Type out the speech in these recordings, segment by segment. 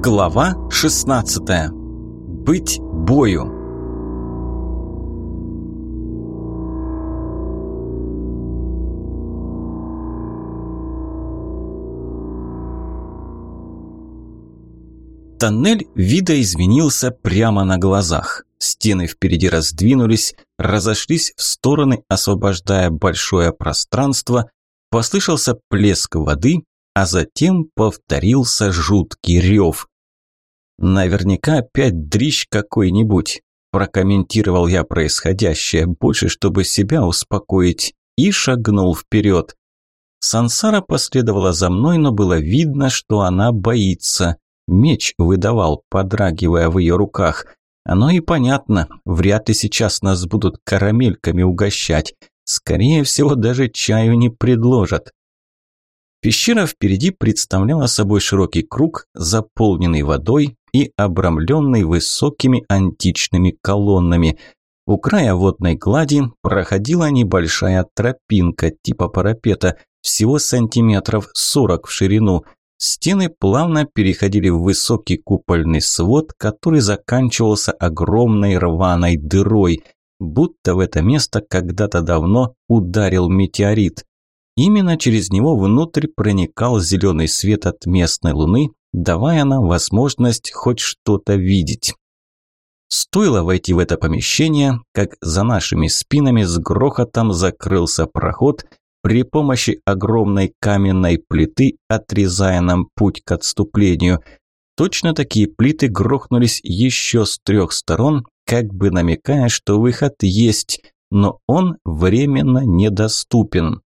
Глава 16. Быть бою. Тоннель видоизменился прямо на глазах. Стены впереди раздвинулись, разошлись в стороны, освобождая большое пространство. Послышался плеск воды, а затем повторился жуткий рев. «Наверняка опять дрищ какой-нибудь», – прокомментировал я происходящее, больше чтобы себя успокоить, и шагнул вперед. Сансара последовала за мной, но было видно, что она боится. Меч выдавал, подрагивая в ее руках. Оно и понятно, вряд ли сейчас нас будут карамельками угощать. Скорее всего, даже чаю не предложат. Пещера впереди представляла собой широкий круг, заполненный водой и обрамленный высокими античными колоннами. У края водной глади проходила небольшая тропинка типа парапета, всего сантиметров сорок в ширину. Стены плавно переходили в высокий купольный свод, который заканчивался огромной рваной дырой, будто в это место когда-то давно ударил метеорит. Именно через него внутрь проникал зеленый свет от местной луны, давая нам возможность хоть что-то видеть. Стоило войти в это помещение, как за нашими спинами с грохотом закрылся проход при помощи огромной каменной плиты, отрезая нам путь к отступлению. Точно такие плиты грохнулись еще с трех сторон, как бы намекая, что выход есть, но он временно недоступен.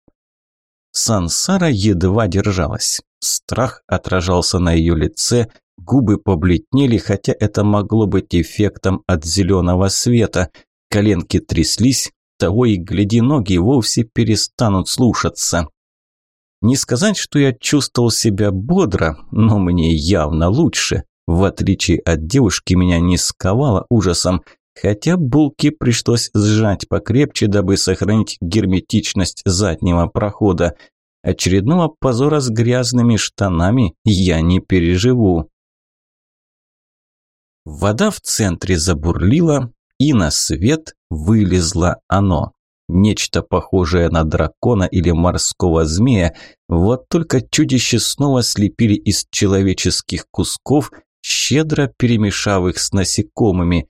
Сансара едва держалась. Страх отражался на ее лице, губы побледнели, хотя это могло быть эффектом от зеленого света. Коленки тряслись, того и гляди, ноги вовсе перестанут слушаться. Не сказать, что я чувствовал себя бодро, но мне явно лучше. В отличие от девушки, меня не сковало ужасом, хотя булки пришлось сжать покрепче, дабы сохранить герметичность заднего прохода. Очередного позора с грязными штанами я не переживу. Вода в центре забурлила, и на свет вылезло оно. Нечто похожее на дракона или морского змея, вот только чудище снова слепили из человеческих кусков, щедро перемешав их с насекомыми.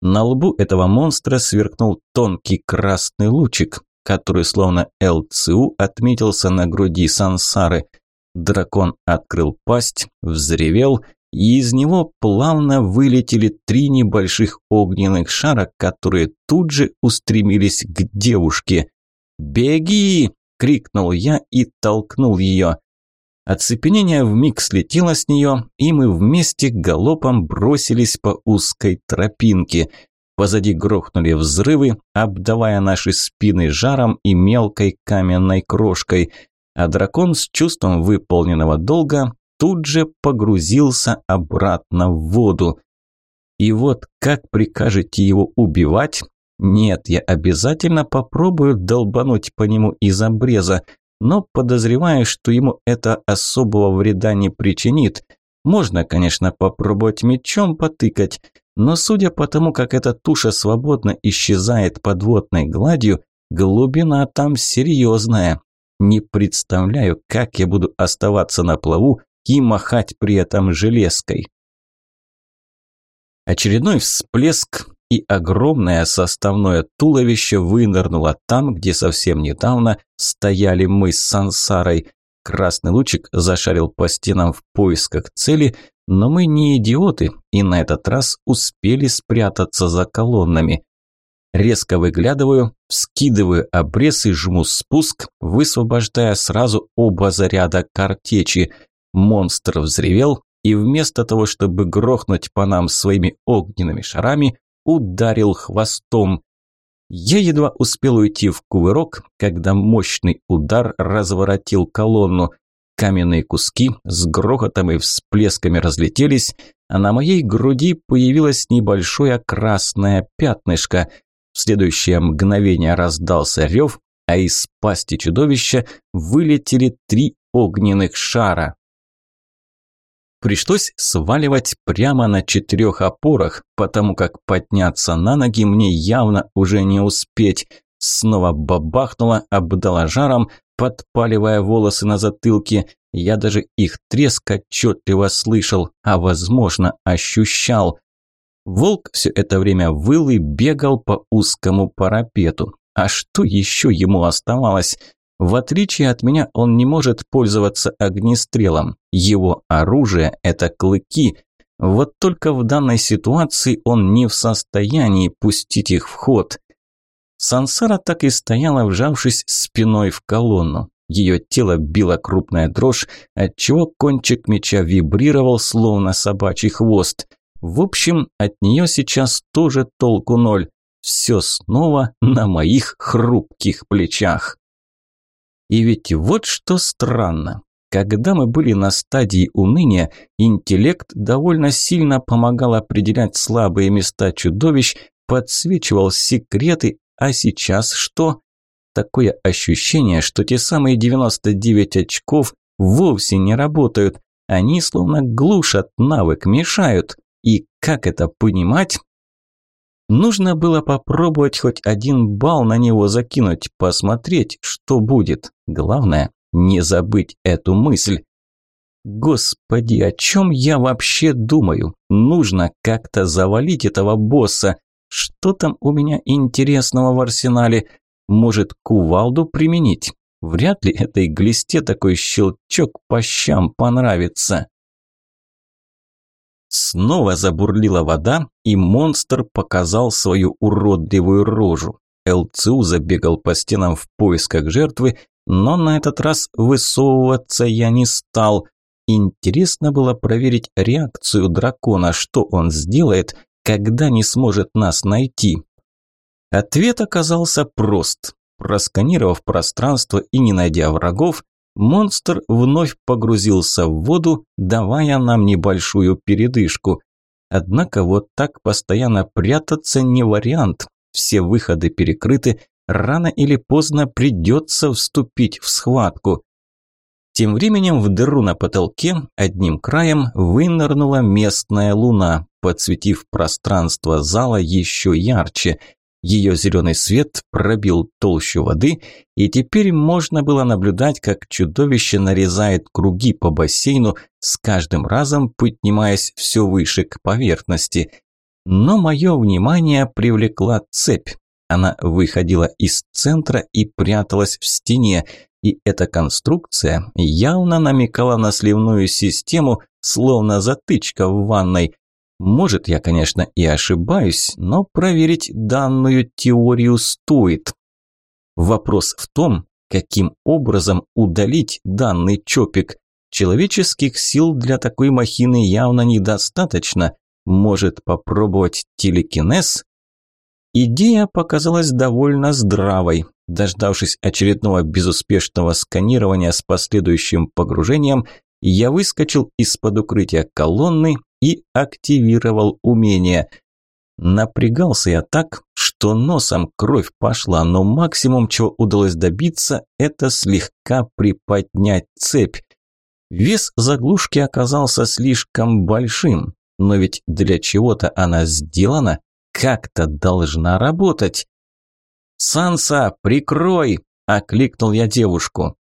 На лбу этого монстра сверкнул тонкий красный лучик, который словно ЛЦУ отметился на груди сансары. Дракон открыл пасть, взревел, и из него плавно вылетели три небольших огненных шара, которые тут же устремились к девушке. «Беги!» – крикнул я и толкнул ее. Оцепенение вмиг слетело с нее, и мы вместе галопом бросились по узкой тропинке. Позади грохнули взрывы, обдавая наши спины жаром и мелкой каменной крошкой, а дракон с чувством выполненного долга тут же погрузился обратно в воду. И вот как прикажете его убивать? Нет, я обязательно попробую долбануть по нему из обреза, но подозреваю, что ему это особого вреда не причинит. Можно, конечно, попробовать мечом потыкать, но судя по тому, как эта туша свободно исчезает под водной гладью, глубина там серьезная. Не представляю, как я буду оставаться на плаву и махать при этом железкой. Очередной всплеск, и огромное составное туловище вынырнуло там, где совсем недавно стояли мы с Сансарой. Красный лучик зашарил по стенам в поисках цели, но мы не идиоты и на этот раз успели спрятаться за колоннами. Резко выглядываю, вскидываю обрез и жму спуск, высвобождая сразу оба заряда картечи. Монстр взревел и вместо того, чтобы грохнуть по нам своими огненными шарами, ударил хвостом. Я едва успел уйти в кувырок, когда мощный удар разворотил колонну. Каменные куски с грохотом и всплесками разлетелись, а на моей груди появилось небольшое красное пятнышко. В следующее мгновение раздался рев, а из пасти чудовища вылетели три огненных шара. Пришлось сваливать прямо на четырех опорах, потому как подняться на ноги мне явно уже не успеть. Снова бабахнуло, обдало жаром, подпаливая волосы на затылке. Я даже их треск отчетливо слышал, а, возможно, ощущал. Волк все это время выл и бегал по узкому парапету. А что еще ему оставалось? В отличие от меня, он не может пользоваться огнестрелом. Его оружие – это клыки. Вот только в данной ситуации он не в состоянии пустить их в ход. Сансара так и стояла, вжавшись спиной в колонну. Ее тело било крупная дрожь, отчего кончик меча вибрировал, словно собачий хвост. В общем, от нее сейчас тоже толку ноль. Все снова на моих хрупких плечах. И ведь вот что странно. Когда мы были на стадии уныния, интеллект довольно сильно помогал определять слабые места чудовищ, подсвечивал секреты, а сейчас что? Такое ощущение, что те самые 99 очков вовсе не работают. Они словно глушат навык, мешают. И как это понимать? Нужно было попробовать хоть один балл на него закинуть, посмотреть, что будет. Главное, не забыть эту мысль. Господи, о чем я вообще думаю? Нужно как-то завалить этого босса. Что там у меня интересного в арсенале? Может, кувалду применить? Вряд ли этой глисте такой щелчок по щам понравится. Снова забурлила вода, и монстр показал свою уродливую рожу. ЛЦУ забегал по стенам в поисках жертвы, но на этот раз высовываться я не стал. Интересно было проверить реакцию дракона, что он сделает, когда не сможет нас найти. Ответ оказался прост. Просканировав пространство и не найдя врагов, монстр вновь погрузился в воду, давая нам небольшую передышку. Однако вот так постоянно прятаться не вариант. Все выходы перекрыты, рано или поздно придется вступить в схватку. Тем временем в дыру на потолке одним краем вынырнула местная луна, подсветив пространство зала еще ярче – ее зеленый свет пробил толщу воды, и теперь можно было наблюдать, как чудовище нарезает круги по бассейну, с каждым разом поднимаясь все выше к поверхности. Но мое внимание привлекла цепь. Она выходила из центра и пряталась в стене, и эта конструкция явно намекала на сливную систему, словно затычка в ванной, может, я, конечно, и ошибаюсь, но проверить данную теорию стоит. Вопрос в том, каким образом удалить данный чопик. Человеческих сил для такой махины явно недостаточно. Может попробовать телекинез? Идея показалась довольно здравой. Дождавшись очередного безуспешного сканирования с последующим погружением, я выскочил из-под укрытия колонны и активировал умение. Напрягался я так, что носом кровь пошла, но максимум, чего удалось добиться, это слегка приподнять цепь. Вес заглушки оказался слишком большим, но ведь для чего-то она сделана, как-то должна работать. «Санса, прикрой!» – окликнул я девушку.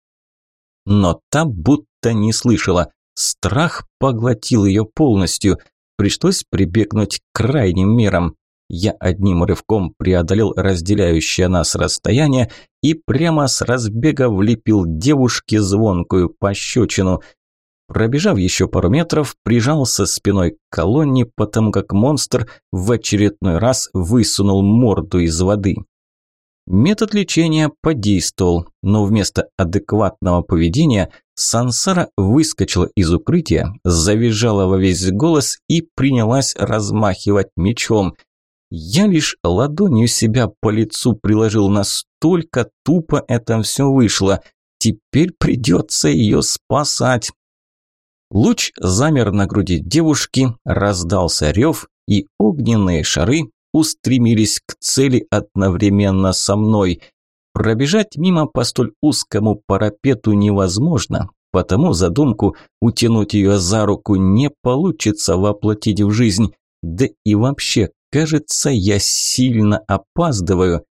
Но та будто не слышала. Страх поглотил ее полностью. Пришлось прибегнуть к крайним мерам. Я одним рывком преодолел разделяющее нас расстояние и прямо с разбега влепил девушке звонкую пощечину. Пробежав еще пару метров, прижался спиной к колонне, потому как монстр в очередной раз высунул морду из воды. Метод лечения подействовал, но вместо адекватного поведения Сансара выскочила из укрытия, завизжала во весь голос и принялась размахивать мечом. Я лишь ладонью себя по лицу приложил, настолько тупо это все вышло. Теперь придется ее спасать. Луч замер на груди девушки, раздался рев, и огненные шары устремились к цели одновременно со мной. Пробежать мимо по столь узкому парапету невозможно, потому задумку утянуть ее за руку не получится воплотить в жизнь. Да и вообще, кажется, я сильно опаздываю.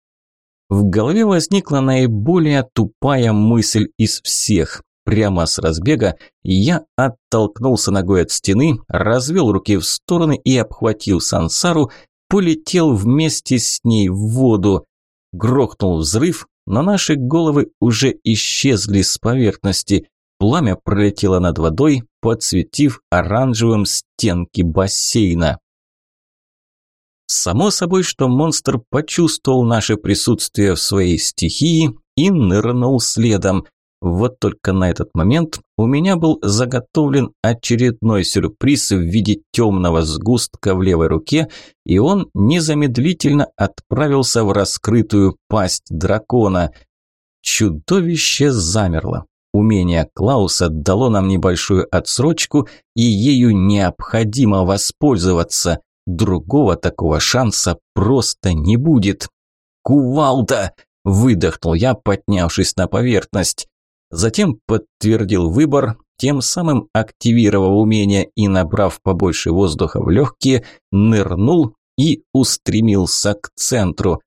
В голове возникла наиболее тупая мысль из всех. Прямо с разбега я оттолкнулся ногой от стены, развел руки в стороны и, обхватил сансару, полетел вместе с ней в воду. Грохнул взрыв, но наши головы уже исчезли с поверхности. Пламя пролетело над водой, подсветив оранжевым стенки бассейна. Само собой, что монстр почувствовал наше присутствие в своей стихии и нырнул следом. Вот только на этот момент у меня был заготовлен очередной сюрприз в виде темного сгустка в левой руке, и он незамедлительно отправился в раскрытую пасть дракона. Чудовище замерло. Умение Клауса дало нам небольшую отсрочку, и ею необходимо воспользоваться. Другого такого шанса просто не будет. «Кувалда!» – выдохнул я, поднявшись на поверхность. Затем подтвердил выбор, тем самым активировав умение и набрав побольше воздуха в легкие, нырнул и устремился к центру.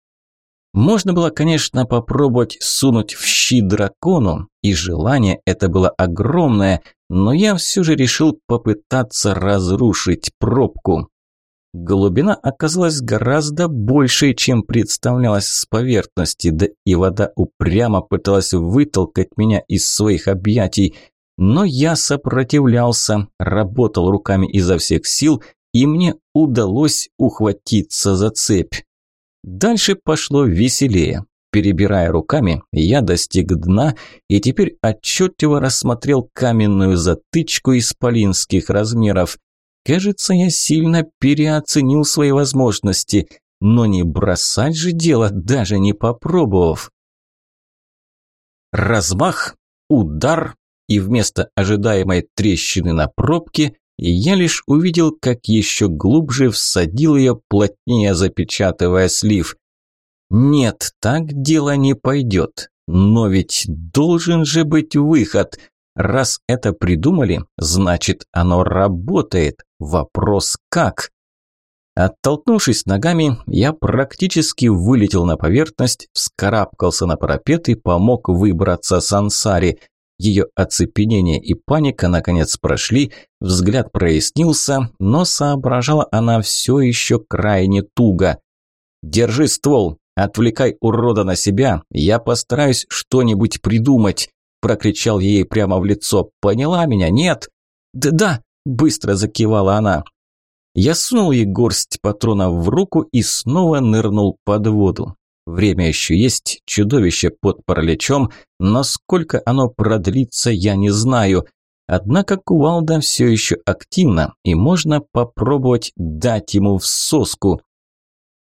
Можно было, конечно, попробовать сунуть в щи дракону, и желание это было огромное, но я все же решил попытаться разрушить пробку. Глубина оказалась гораздо большей, чем представлялась с поверхности, да и вода упрямо пыталась вытолкать меня из своих объятий. Но я сопротивлялся, работал руками изо всех сил, и мне удалось ухватиться за цепь. Дальше пошло веселее. Перебирая руками, я достиг дна и теперь отчетливо рассмотрел каменную затычку исполинских размеров. Кажется, я сильно переоценил свои возможности, но не бросать же дело, даже не попробовав. Размах, удар, и вместо ожидаемой трещины на пробке я лишь увидел, как еще глубже всадил ее, плотнее запечатывая слив. Нет, так дело не пойдет. Но ведь должен же быть выход. Раз это придумали, значит оно работает. Вопрос как? Оттолкнувшись ногами, я практически вылетел на поверхность, вскарабкался на парапет и помог выбраться Сансари. Ее оцепенение и паника наконец прошли, взгляд прояснился, но соображала она все еще крайне туго. «Держи ствол, отвлекай урода на себя, я постараюсь что-нибудь придумать», прокричал ей прямо в лицо. «Поняла меня, нет?» «Да-да», – быстро закивала она. Я сунул ей горсть патронов в руку и снова нырнул под воду. Время еще есть, чудовище под параличом, но сколько оно продлится, я не знаю. Однако кувалда все еще активна, и можно попробовать дать ему в соску.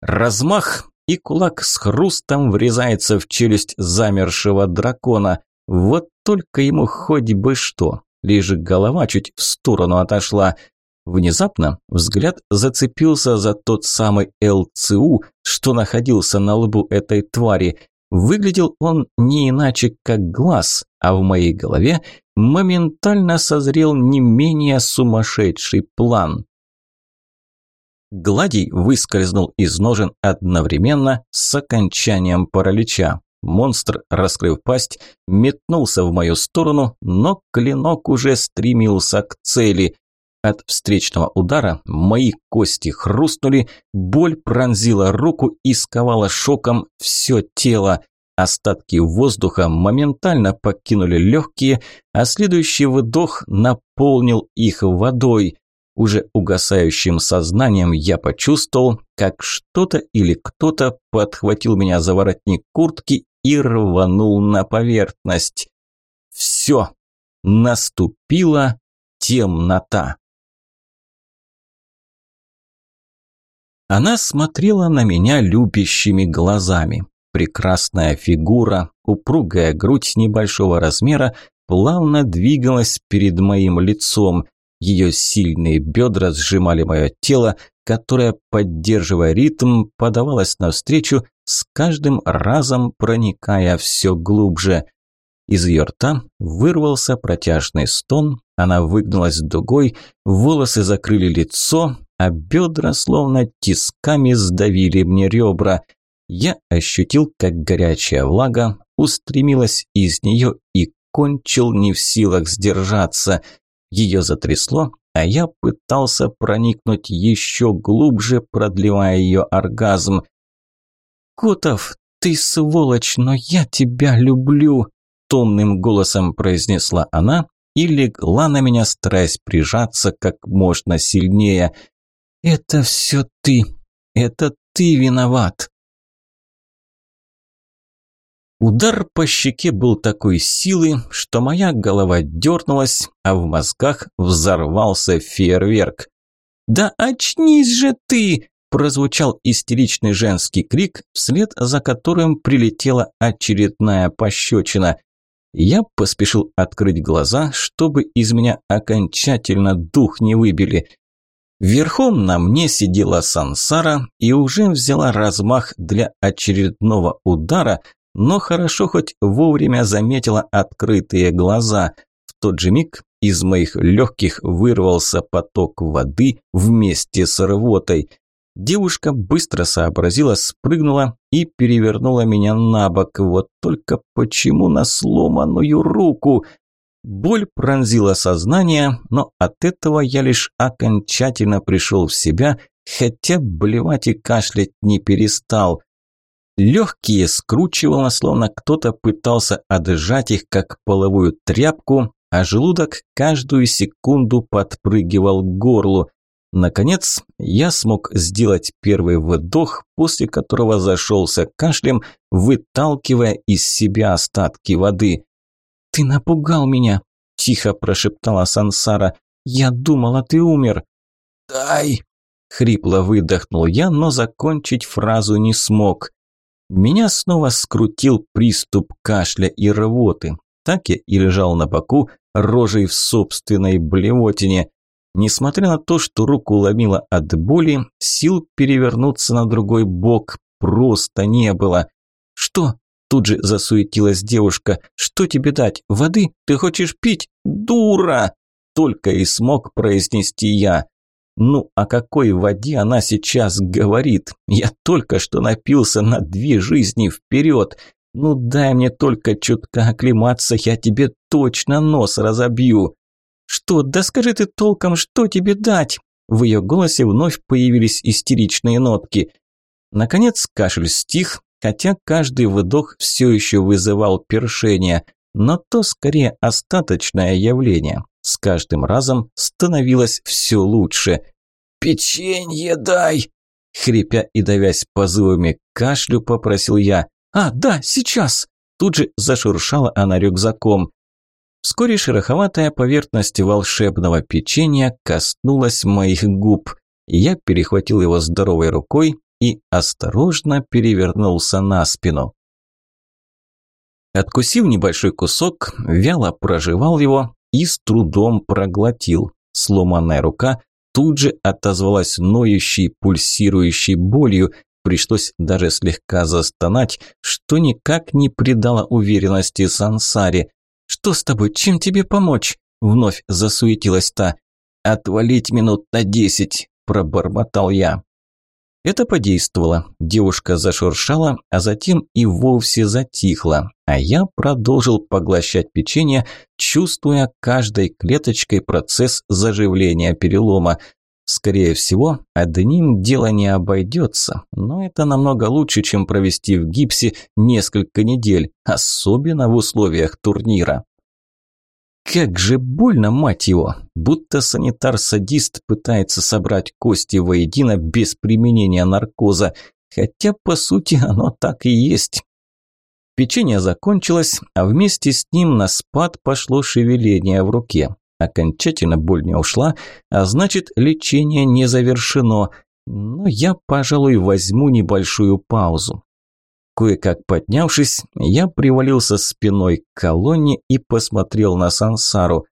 Размах, и кулак с хрустом врезается в челюсть замершего дракона. Вот только ему хоть бы что, лишь голова чуть в сторону отошла. Внезапно взгляд зацепился за тот самый ЛЦУ, что находился на лбу этой твари. Выглядел он не иначе, как глаз, а в моей голове моментально созрел не менее сумасшедший план. Гладий выскользнул из ножен одновременно с окончанием паралича. Монстр, раскрыв пасть, метнулся в мою сторону, но клинок уже стремился к цели. От встречного удара мои кости хрустнули, боль пронзила руку и сковала шоком все тело. Остатки воздуха моментально покинули легкие, а следующий выдох наполнил их водой. Уже угасающим сознанием я почувствовал, как что-то или кто-то подхватил меня за воротник куртки и рванул на поверхность. Все, наступила темнота. Она смотрела на меня любящими глазами. Прекрасная фигура, упругая грудь небольшого размера плавно двигалась перед моим лицом. Ее сильные бедра сжимали мое тело, которое, поддерживая ритм, подавалось навстречу, с каждым разом проникая все глубже. Из ее рта вырвался протяжный стон, она выгнулась дугой, волосы закрыли лицо, а бедра словно тисками сдавили мне ребра. Я ощутил, как горячая влага устремилась из нее и кончил не в силах сдержаться. Ее затрясло, а я пытался проникнуть еще глубже, продлевая ее оргазм. «Котов, ты сволочь, но я тебя люблю!» Томным голосом произнесла она и легла на меня, стараясь прижаться как можно сильнее. «Это все ты! Это ты виноват!» Удар по щеке был такой силы, что моя голова дернулась, а в мозгах взорвался фейерверк. «Да очнись же ты!» – прозвучал истеричный женский крик, вслед за которым прилетела очередная пощечина. Я поспешил открыть глаза, чтобы из меня окончательно дух не выбили. Верхом на мне сидела Сансара и уже взяла размах для очередного удара – но хорошо хоть вовремя заметила открытые глаза. В тот же миг из моих легких вырвался поток воды вместе с рвотой. Девушка быстро сообразила, спрыгнула и перевернула меня на бок. Вот только почему на сломанную руку? Боль пронзила сознание, но от этого я лишь окончательно пришел в себя, хотя блевать и кашлять не перестал. Легкие скручивало, словно кто-то пытался отжать их, как половую тряпку, а желудок каждую секунду подпрыгивал к горлу. Наконец, я смог сделать первый вдох, после которого зашелся кашлем, выталкивая из себя остатки воды. «Ты напугал меня!» – тихо прошептала Сансара. «Я думала, ты умер!» «Дай!» – хрипло выдохнул я, но закончить фразу не смог. Меня снова скрутил приступ кашля и рвоты. Так я и лежал на боку, рожей в собственной блевотине. Несмотря на то, что руку ломило от боли, сил перевернуться на другой бок просто не было. «Что?» – тут же засуетилась девушка. «Что тебе дать? Воды? Ты хочешь пить? Дура!» Только и смог произнести я. Ну, о какой воде она сейчас говорит? Я только что напился на две жизни вперед. Ну, дай мне только чутка оклематься, я тебе точно нос разобью. Что, да скажи ты толком, что тебе дать? В ее голосе вновь появились истеричные нотки. Наконец кашель стих, хотя каждый выдох все еще вызывал першение, но то скорее остаточное явление с каждым разом становилось все лучше. «Печенье дай!» Хрипя и давясь позывами кашлю, попросил я. «А, да, сейчас!» Тут же зашуршала она рюкзаком. Вскоре шероховатая поверхность волшебного печенья коснулась моих губ. Я перехватил его здоровой рукой и осторожно перевернулся на спину. Откусив небольшой кусок, вяло прожевал его и с трудом проглотил. Сломанная рука тут же отозвалась ноющей, пульсирующей болью. Пришлось даже слегка застонать, что никак не придало уверенности Сансаре. «Что с тобой? Чем тебе помочь?» – вновь засуетилась та. «Отвалить минут на десять», – пробормотал я. Это подействовало. Девушка зашуршала, а затем и вовсе затихла. А я продолжил поглощать печенье, чувствуя каждой клеточкой процесс заживления перелома. Скорее всего, одним дело не обойдется, но это намного лучше, чем провести в гипсе несколько недель, особенно в условиях турнира. Как же больно, мать его! Будто санитар-садист пытается собрать кости воедино без применения наркоза, хотя, по сути, оно так и есть. Печенье закончилось, а вместе с ним на спад пошло шевеление в руке. Окончательно боль не ушла, а значит, лечение не завершено. Но я, пожалуй, возьму небольшую паузу. Кое-как поднявшись, я привалился спиной к колонне и посмотрел на Сансару.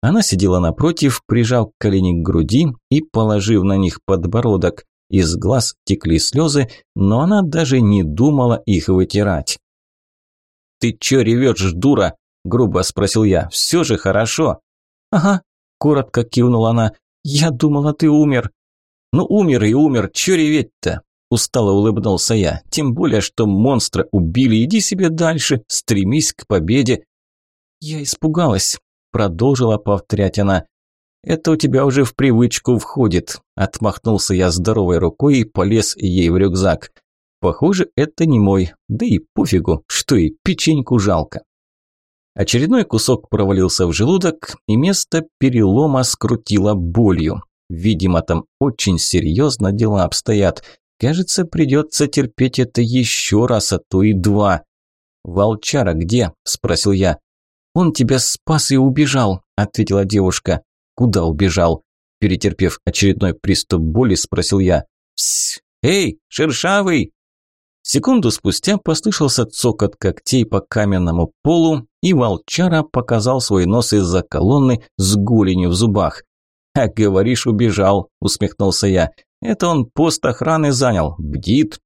Она сидела напротив, прижав колени к груди и положив на них подбородок. Из глаз текли слезы, но она даже не думала их вытирать. «Ты чё ревёшь, дура?» – грубо спросил я. «Все же хорошо». «Ага», – коротко кивнула она. «Я думала, ты умер». «Ну, умер и умер, чё реветь-то?» Устало улыбнулся я. «Тем более, что монстра убили. Иди себе дальше, стремись к победе». «Я испугалась», – продолжила повторять она. «Это у тебя уже в привычку входит», – отмахнулся я здоровой рукой и полез ей в рюкзак. «Похоже, это не мой, да и пофигу, что и печеньку жалко». Очередной кусок провалился в желудок, и место перелома скрутило болью. Видимо, там очень серьезно дела обстоят. Кажется, придется терпеть это еще раз, а то и два. «Волчара где?» – спросил я. «Он тебя спас и убежал», – ответила девушка. «Куда убежал?» Перетерпев очередной приступ боли, спросил я. «Псс! Эй, шершавый!» Секунду спустя послышался цокот когтей по каменному полу, и волчара показал свой нос из-за колонны с голенью в зубах. «А говоришь, убежал», – усмехнулся я. «Это он пост охраны занял, бдит».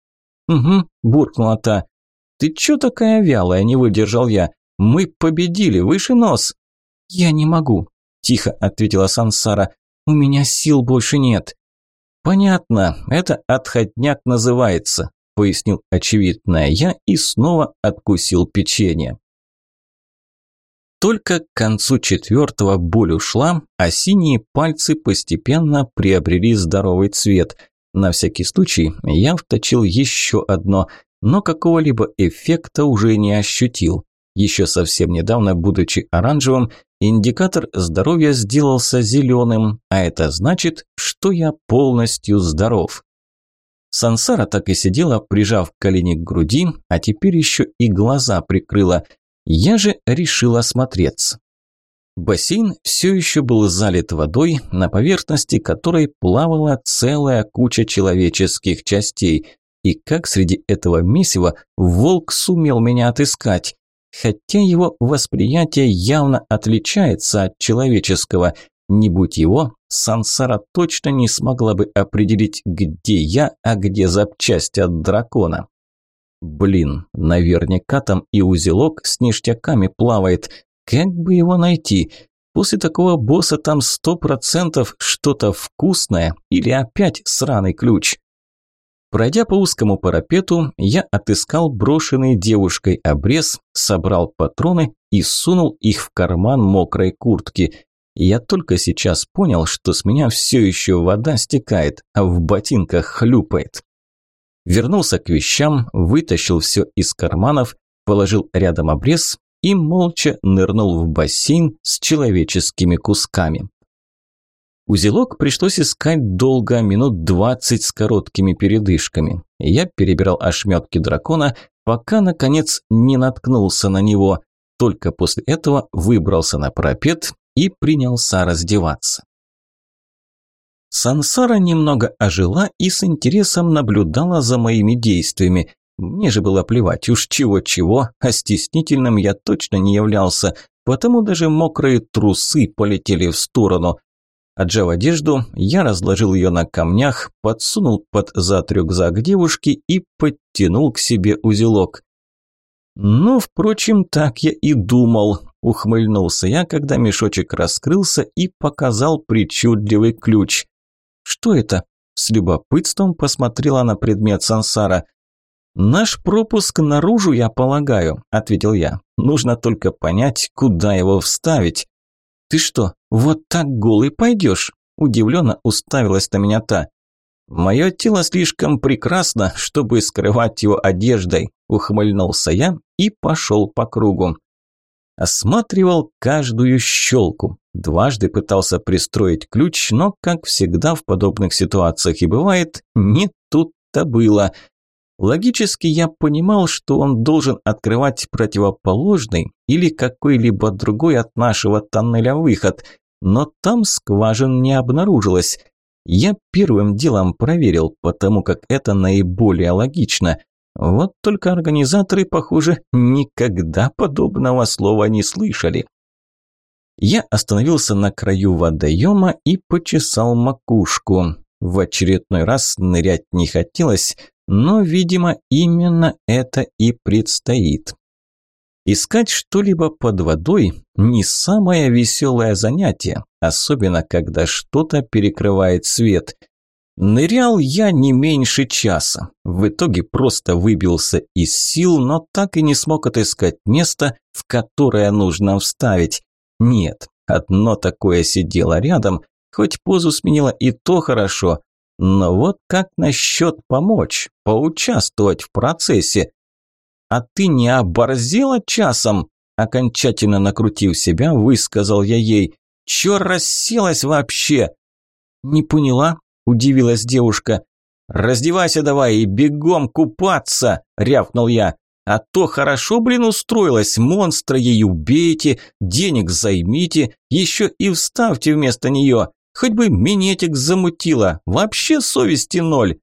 «Угу», – буркнула та. «Ты чё такая вялая?» – не выдержал я. «Мы победили, выше нос». «Я не могу», – тихо ответила Сансара. «У меня сил больше нет». «Понятно, это отходняк называется пояснил очевидное я и снова откусил печенье. Только к концу четвертого боль ушла, а синие пальцы постепенно приобрели здоровый цвет. На всякий случай я вточил еще одно, но какого-либо эффекта уже не ощутил. Еще совсем недавно, будучи оранжевым, индикатор здоровья сделался зеленым, а это значит, что я полностью здоров. Сансара так и сидела, прижав колени к груди, а теперь еще и глаза прикрыла. Я же решил осмотреться. Бассейн все еще был залит водой, на поверхности которой плавала целая куча человеческих частей. И как среди этого месива волк сумел меня отыскать? Хотя его восприятие явно отличается от человеческого. Не будь его, Сансара точно не смогла бы определить, где я, а где запчасти от дракона. Блин, наверняка там и узелок с ништяками плавает. Как бы его найти? После такого босса там сто процентов что-то вкусное или опять сраный ключ. Пройдя по узкому парапету, я отыскал брошенный девушкой обрез, собрал патроны и сунул их в карман мокрой куртки. Я только сейчас понял, что с меня все еще вода стекает, а в ботинках хлюпает. Вернулся к вещам, вытащил все из карманов, положил рядом обрез и молча нырнул в бассейн с человеческими кусками. Узелок пришлось искать долго, минут двадцать с короткими передышками. Я перебирал ошметки дракона, пока, наконец, не наткнулся на него. Только после этого выбрался на парапет и принялся раздеваться. Сансара немного ожила и с интересом наблюдала за моими действиями. Мне же было плевать, уж чего-чего, а стеснительным я точно не являлся, потому даже мокрые трусы полетели в сторону. Отжав одежду, я разложил ее на камнях, подсунул под зад рюкзак девушки и подтянул к себе узелок. Ну, впрочем, так я и думал. Ухмыльнулся я, когда мешочек раскрылся и показал причудливый ключ. «Что это?» – с любопытством посмотрела на предмет сансара. «Наш пропуск наружу, я полагаю», – ответил я. «Нужно только понять, куда его вставить». «Ты что, вот так голый пойдешь?» – удивленно уставилась на меня та. «Мое тело слишком прекрасно, чтобы скрывать его одеждой», – ухмыльнулся я и пошел по кругу. Осматривал каждую щелку. Дважды пытался пристроить ключ, но, как всегда в подобных ситуациях и бывает, не тут-то было. Логически я понимал, что он должен открывать противоположный или какой-либо другой от нашего тоннеля выход, но там скважин не обнаружилось. Я первым делом проверил, потому как это наиболее логично. Вот только организаторы, похоже, никогда подобного слова не слышали. Я остановился на краю водоема и почесал макушку. В очередной раз нырять не хотелось, но, видимо, именно это и предстоит. Искать что-либо под водой – не самое веселое занятие, особенно когда что-то перекрывает свет. Нырял я не меньше часа. В итоге просто выбился из сил, но так и не смог отыскать место, в которое нужно вставить. Нет, одно такое сидело рядом, хоть позу сменила и то хорошо. Но вот как насчет помочь, поучаствовать в процессе? «А ты не оборзела часом?» Окончательно накрутив себя, высказал я ей. «Чё расселась вообще?» «Не поняла», – удивилась девушка. «Раздевайся давай и бегом купаться!» – рявкнул я. «А то хорошо, блин, устроилась, монстра ей убейте, денег займите, еще и вставьте вместо нее. Хоть бы минетик замутила, вообще совести ноль».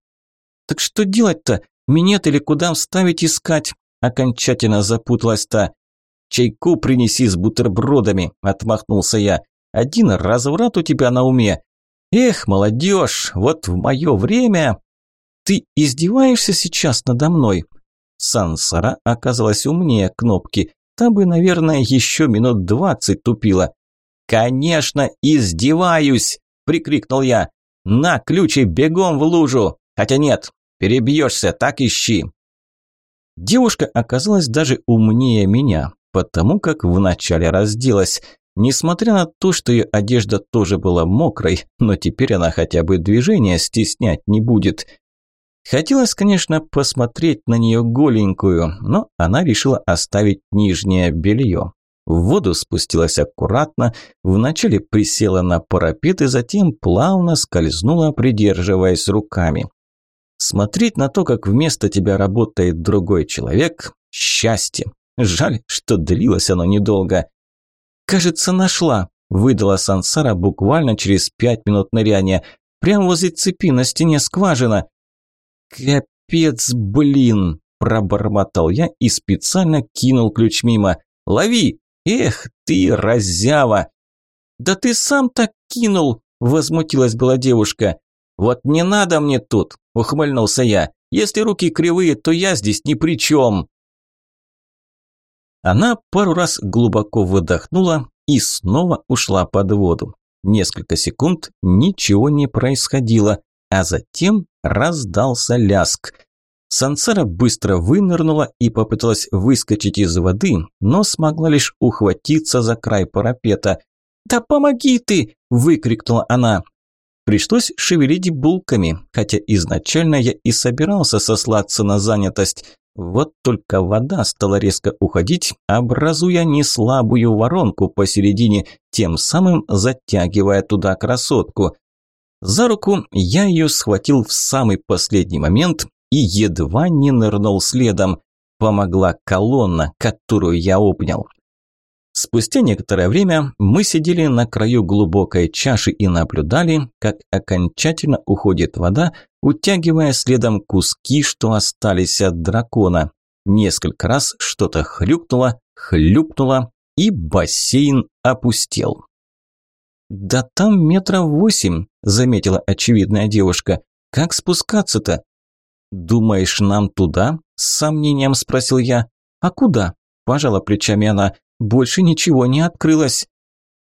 «Так что делать-то? Минет или куда вставить искать?» Окончательно запуталась та. «Чайку принеси с бутербродами», – отмахнулся я. «Один разврат у тебя на уме. Эх, молодежь, вот в мое время...» «Ты издеваешься сейчас надо мной?» Сансара оказалась умнее кнопки. Та бы, наверное, еще минут двадцать тупила. «Конечно, издеваюсь!» – прикрикнул я. «На, ключи, бегом в лужу! Хотя нет, перебьешься, так ищи!» Девушка оказалась даже умнее меня, потому как вначале разделась. Несмотря на то, что ее одежда тоже была мокрой, но теперь она хотя бы движения стеснять не будет. Хотелось, конечно, посмотреть на нее голенькую, но она решила оставить нижнее белье. В воду спустилась аккуратно, вначале присела на парапет и затем плавно скользнула, придерживаясь руками. Смотреть на то, как вместо тебя работает другой человек – счастье. Жаль, что длилось оно недолго. «Кажется, нашла», – выдала Сансара буквально через пять минут ныряния. «Прямо возле цепи на стене скважина». «Капец, блин!» – пробормотал я и специально кинул ключ мимо. «Лови! Эх ты, разява!» «Да ты сам так кинул!» – возмутилась была девушка. «Вот не надо мне тут!» – ухмыльнулся я. «Если руки кривые, то я здесь ни при чем!» Она пару раз глубоко выдохнула и снова ушла под воду. Несколько секунд ничего не происходило, а затем раздался ляск. Сансара быстро вынырнула и попыталась выскочить из воды, но смогла лишь ухватиться за край парапета. «Да помоги ты!» – выкрикнула она. Пришлось шевелить булками, хотя изначально я и собирался сослаться на занятость. Вот только вода стала резко уходить, образуя неслабую воронку посередине, тем самым затягивая туда красотку. За руку я ее схватил в самый последний момент и едва не нырнул следом. Помогла колонна, которую я обнял. Спустя некоторое время мы сидели на краю глубокой чаши и наблюдали, как окончательно уходит вода, утягивая следом куски, что остались от дракона. Несколько раз что-то хрюкнуло, хлюпнуло, и бассейн опустел. «Да там метров восемь», – заметила очевидная девушка. «Как спускаться-то?» «Думаешь, нам туда?» – с сомнением спросил я. «А куда?» – пожала плечами она. Больше ничего не открылось.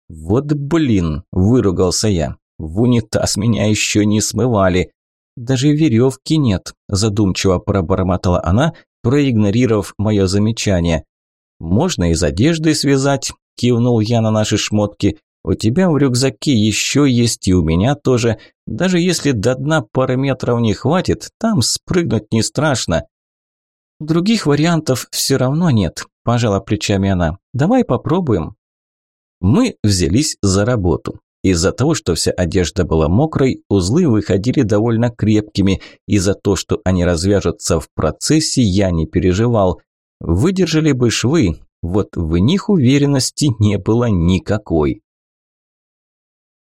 Вот блин, выругался я. В унитаз меня еще не смывали. Даже веревки нет, задумчиво пробормотала она, проигнорировав мое замечание. Можно из одежды связать, кивнул я на наши шмотки. У тебя в рюкзаке еще есть и у меня тоже. Даже если до дна пары метров не хватит, там спрыгнуть не страшно. Других вариантов все равно нет, пожала плечами она. Давай попробуем. Мы взялись за работу. Из-за того, что вся одежда была мокрой, узлы выходили довольно крепкими, и за то, что они развяжутся в процессе, я не переживал. Выдержали бы швы, вот в них уверенности не было никакой.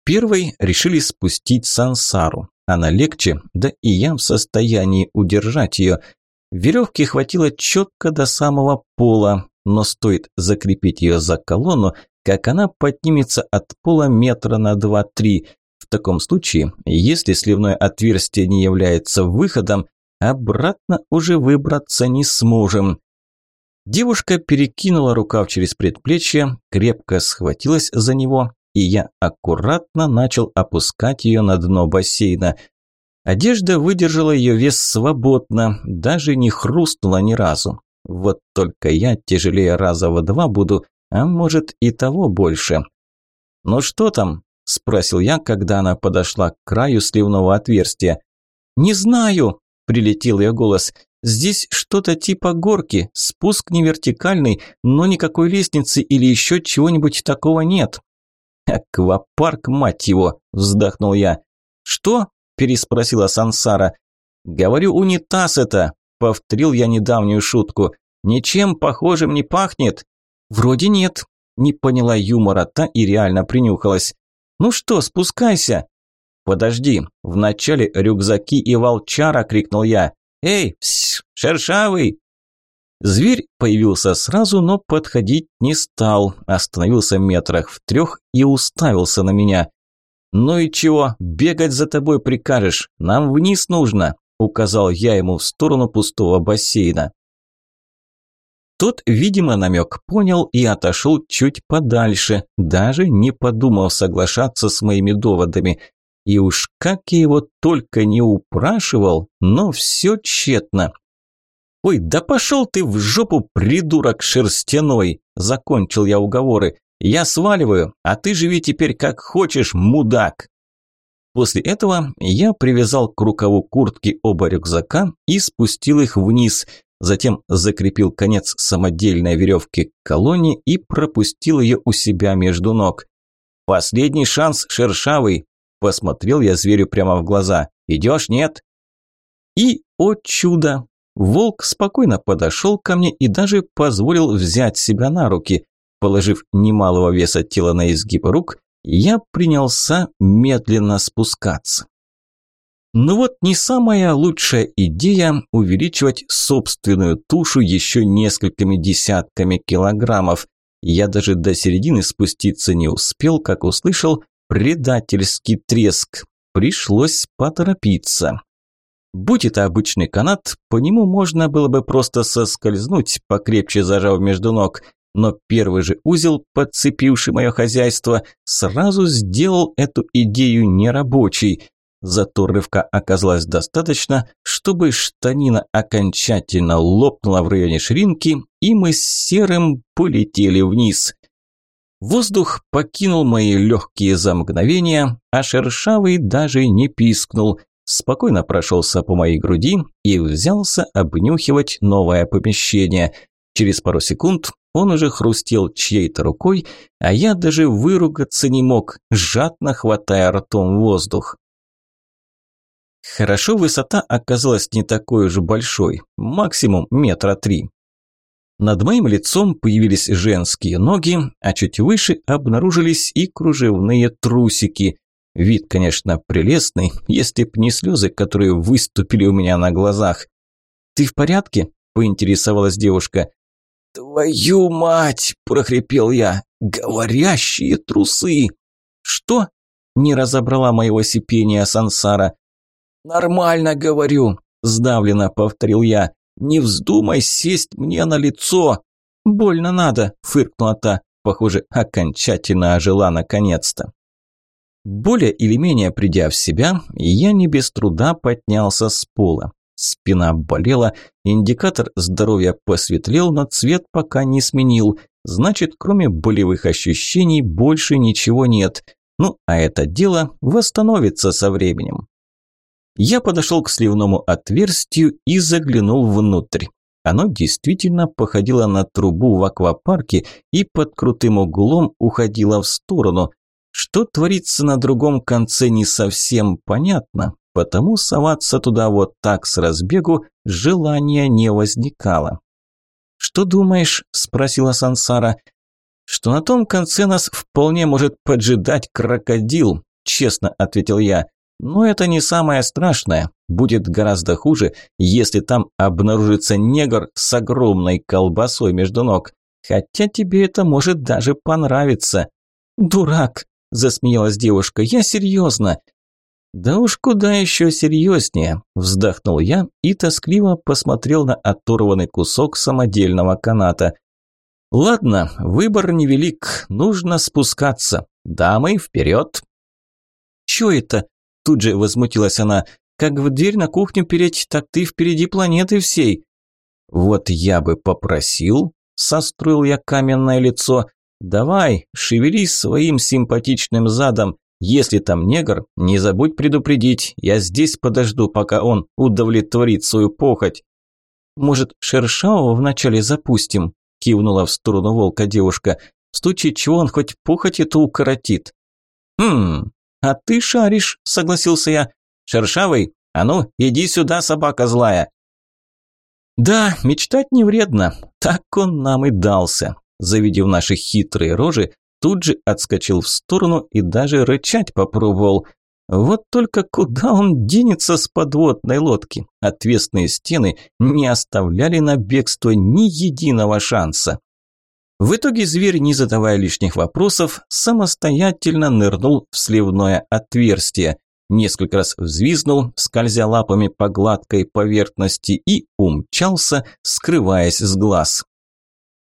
Первой решили спустить сансару. Она легче, да и я в состоянии удержать ее. Веревки хватило четко до самого пола, но стоит закрепить ее за колонну, как она поднимется от пола метра на два-три. В таком случае, если сливное отверстие не является выходом, обратно уже выбраться не сможем. Девушка перекинула рукав через предплечье, крепко схватилась за него, и я аккуратно начал опускать ее на дно бассейна. Одежда выдержала ее вес свободно, даже не хрустнула ни разу. Вот только я тяжелее раза в два буду, а может и того больше. «Ну что там?» – спросил я, когда она подошла к краю сливного отверстия. «Не знаю», – прилетел ее голос. «Здесь что-то типа горки, спуск не вертикальный, но никакой лестницы или еще чего-нибудь такого нет». «Аквапарк, мать его!» – вздохнул я. «Что?» – переспросила Сансара. «Говорю, унитаз это!» – повторил я недавнюю шутку. «Ничем похожим не пахнет?» «Вроде нет», – не поняла юмора та и реально принюхалась. «Ну что, спускайся!» «Подожди, вначале рюкзаки и волчара!» – крикнул я. «Эй, шершавый!» Зверь появился сразу, но подходить не стал, остановился метрах в трех и уставился на меня. «Ну и чего, бегать за тобой прикажешь? Нам вниз нужно!» – указал я ему в сторону пустого бассейна. Тот, видимо, намек понял и отошел чуть подальше, даже не подумал соглашаться с моими доводами. И уж как я его только не упрашивал, но все тщетно. «Ой, да пошел ты в жопу, придурок шерстяной!» – закончил я уговоры. «Я сваливаю, а ты живи теперь как хочешь, мудак!» После этого я привязал к рукаву куртки оба рюкзака и спустил их вниз, затем закрепил конец самодельной веревки к колонне и пропустил ее у себя между ног. «Последний шанс, шершавый!» – посмотрел я зверю прямо в глаза. «Идешь, нет?» И, о чудо, Волк спокойно подошел ко мне и даже позволил взять себя на руки. Положив немалого веса тела на изгиб рук, я принялся медленно спускаться. Но вот не самая лучшая идея увеличивать собственную тушу еще несколькими десятками килограммов. Я даже до середины спуститься не успел, как услышал предательский треск. Пришлось поторопиться. Будь это обычный канат, по нему можно было бы просто соскользнуть, покрепче зажав между ног. Но первый же узел, подцепивший мое хозяйство, сразу сделал эту идею нерабочей. Зато рывка оказалось достаточно, чтобы штанина окончательно лопнула в районе ширинки, и мы с серым полетели вниз. Воздух покинул мои легкие за мгновение, а шершавый даже не пискнул – спокойно прошелся по моей груди и взялся обнюхивать новое помещение. Через пару секунд он уже хрустел чьей-то рукой, а я даже выругаться не мог, жадно хватая ртом воздух. Хорошо высота оказалась не такой уж большой, максимум метра три. Над моим лицом появились женские ноги, а чуть выше обнаружились и кружевные трусики. Вид, конечно, прелестный, если б не слезы, которые выступили у меня на глазах. «Ты в порядке?» – поинтересовалась девушка. «Твою мать!» – прохрипел я. «Говорящие трусы!» «Что?» – не разобрала моего сипения Сансара. «Нормально говорю», – сдавленно повторил я. «Не вздумай сесть мне на лицо!» «Больно надо», – фыркнула та. Похоже, окончательно ожила наконец-то. Более или менее придя в себя, я не без труда поднялся с пола. Спина болела, индикатор здоровья посветлел, но цвет пока не сменил. Значит, кроме болевых ощущений больше ничего нет. Ну, а это дело восстановится со временем. Я подошел к сливному отверстию и заглянул внутрь. Оно действительно походило на трубу в аквапарке и под крутым углом уходило в сторону. Что творится на другом конце не совсем понятно, потому соваться туда вот так с разбегу желания не возникало. «Что думаешь?» – спросила Сансара. «Что на том конце нас вполне может поджидать крокодил», – честно ответил я. «Но это не самое страшное. Будет гораздо хуже, если там обнаружится негр с огромной колбасой между ног. Хотя тебе это может даже понравиться». «Дурак!» Засмеялась девушка. «Я серьезно. «Да уж куда еще серьезнее», – вздохнул я и тоскливо посмотрел на оторванный кусок самодельного каната. «Ладно, выбор невелик, нужно спускаться. Дамы, вперед!» «Чё это?» – тут же возмутилась она. «Как в дверь на кухню переть, так ты впереди планеты всей». «Вот я бы попросил», – состроил я каменное лицо. «Давай, шевелись своим симпатичным задом. Если там негр, не забудь предупредить, я здесь подожду, пока он удовлетворит свою похоть». «Может, Шершавого вначале запустим?» – кивнула в сторону волка девушка. «В случае чего он хоть похоть эту укоротит». «Хм, а ты шаришь», – согласился я. «Шершавый, а ну, иди сюда, собака злая». Да, мечтать не вредно, так он нам и дался. Завидев наши хитрые рожи, тут же отскочил в сторону и даже рычать попробовал. Вот только куда он денется с подводной лодки? Отвесные стены не оставляли на бегство ни единого шанса. В итоге зверь, не задавая лишних вопросов, самостоятельно нырнул в сливное отверстие, несколько раз взвизнул, скользя лапами по гладкой поверхности и умчался, скрываясь с глаз.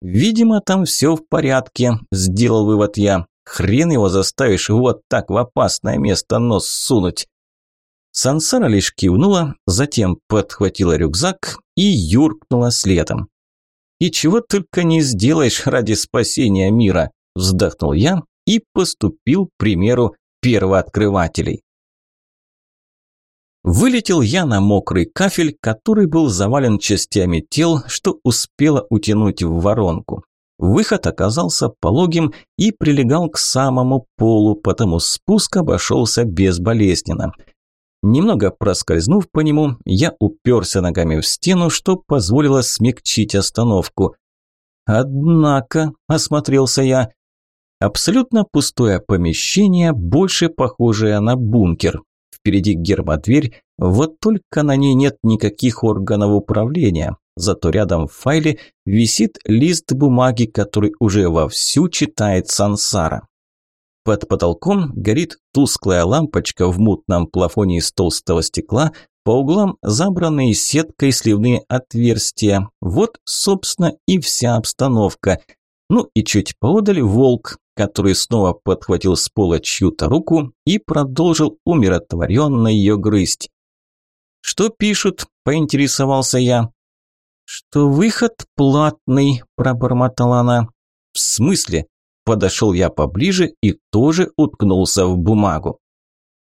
«Видимо, там все в порядке», – сделал вывод я. «Хрен его заставишь вот так в опасное место нос сунуть». Сансара лишь кивнула, затем подхватила рюкзак и юркнула следом. «И чего только не сделаешь ради спасения мира», – вздохнул я и поступил к примеру первооткрывателей. Вылетел я на мокрый кафель, который был завален частями тел, что успело утянуть в воронку. Выход оказался пологим и прилегал к самому полу, потому спуск обошелся безболезненно. Немного проскользнув по нему, я уперся ногами в стену, что позволило смягчить остановку. Однако, осмотрелся я, абсолютно пустое помещение, больше похожее на бункер впереди гербодверь, вот только на ней нет никаких органов управления. Зато рядом в файле висит лист бумаги, который уже вовсю читает Сансара. Под потолком горит тусклая лампочка в мутном плафоне из толстого стекла, по углам забранные сеткой сливные отверстия. Вот, собственно, и вся обстановка. Ну и чуть поодаль волк, который снова подхватил с пола чью-то руку и продолжил умиротворенно ее грызть. «Что пишут?» – поинтересовался я. «Что выход платный», – пробормотала она. «В смысле?» – подошел я поближе и тоже уткнулся в бумагу.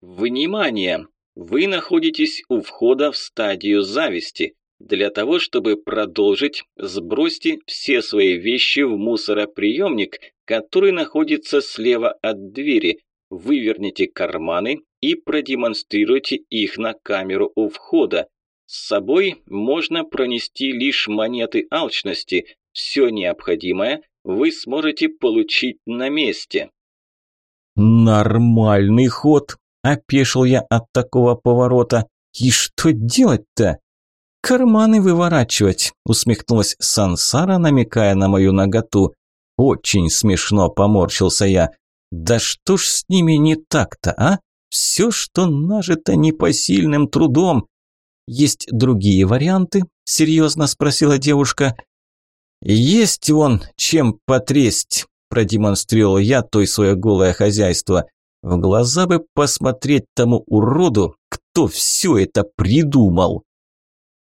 «Внимание! Вы находитесь у входа в стадию зависти. Для того, чтобы продолжить, сбросьте все свои вещи в мусороприемник, который находится слева от двери. Выверните карманы и продемонстрируйте их на камеру у входа. С собой можно пронести лишь монеты алчности. Все необходимое вы сможете получить на месте. Нормальный ход, опешил я от такого поворота. И что делать-то? «Карманы выворачивать», – усмехнулась Сансара, намекая на мою наготу. «Очень смешно», – поморщился я. «Да что ж с ними не так-то, а? Все, что нажито непосильным трудом». «Есть другие варианты?» – серьезно спросила девушка. «Есть вон чем потресть», – продемонстрировал я той свое голое хозяйство. «В глаза бы посмотреть тому уроду, кто все это придумал».